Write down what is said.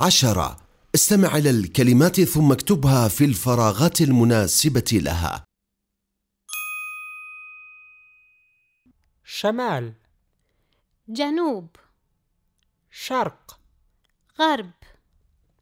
عشرة. استمع إلى الكلمات ثم اكتبها في الفراغات المناسبة لها. شمال. جنوب. شرق. غرب.